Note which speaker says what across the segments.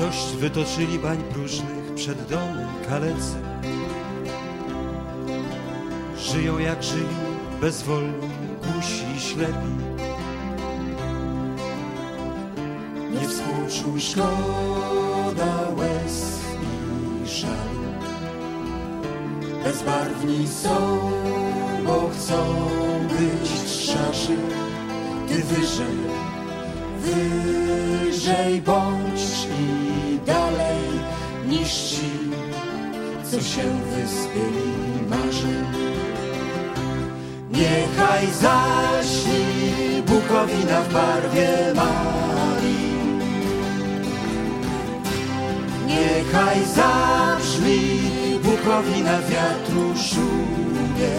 Speaker 1: Dość wytoczyli bań próżnych przed domy kalecy. Żyją jak żyli, bezwolni, głusi i ślepi.
Speaker 2: Nie współczuj szkoda łez i żalu. Bezbarwni są, bo chcą być szarzy. Ty wyżej, wyżej bądź co się wyspyli marzy. Niechaj zaśni Bukowina w barwie Marii. Niechaj zabrzmi Bukowina wiatru szumie.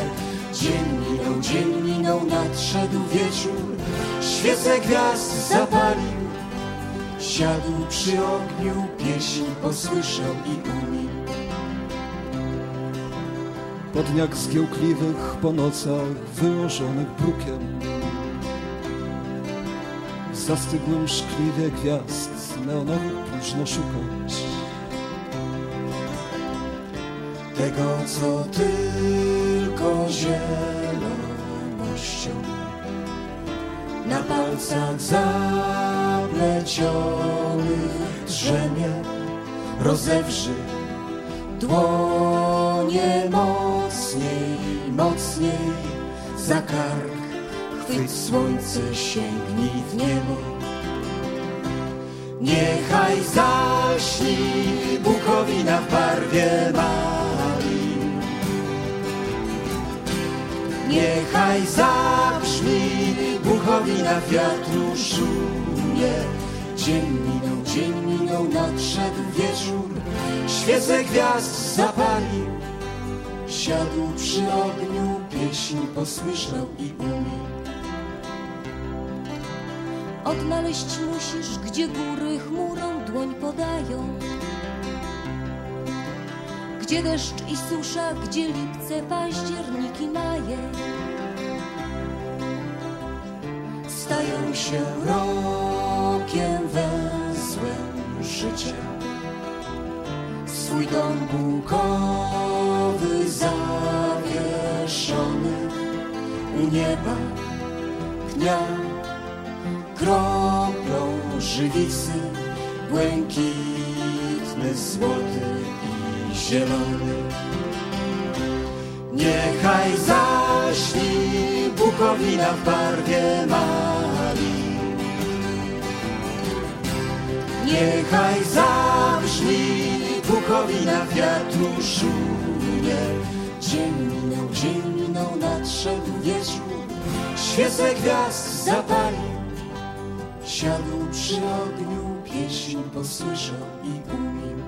Speaker 2: Dzień minął, dzień minął, nadszedł wieczór, świecę gwiazd zapalił. Siadł przy ogniu, pieśń posłyszał i umilkł.
Speaker 3: Po dniach zgiełkliwych, po nocach wyłożonych brukiem W zastygłym szkliwie gwiazd neonowych próżno szukać
Speaker 2: tego, co tylko zielonością na palcach zaplecionych drzemie rozewrzy dłonie mocniej, mocniej za kark chwyć słońce, sięgnij w niebo Niechaj zaśni Bukowina w barwie Marii. Niechaj zabrzmi Bukowina wiatru szumie. Dzień minął, dzień minął, nadszedł wieczór, świecę gwiazd zapalił. Siadł przy ogniu, pieśń posłyszał i umilkł.
Speaker 4: Odnaleźć musisz, gdzie góry chmurą dłoń podają. Gdzie deszcz i susza, gdzie lipce, październiki, maje.
Speaker 2: stają się rokiem węzłem życia. Swój dom bukowy zawieszony u nieba dnia kroplą żywicy błękitny, złoty i zielony. Niechaj zaśni Bukowina w barwie Niechaj zabrzmi Bukowina w wiatru szumie. Dzień minął, dzień minął, nadszedł wieczór, świecę gwiazd zapalił. Siadł przy ogniu, pieśń posłyszał i umilkł.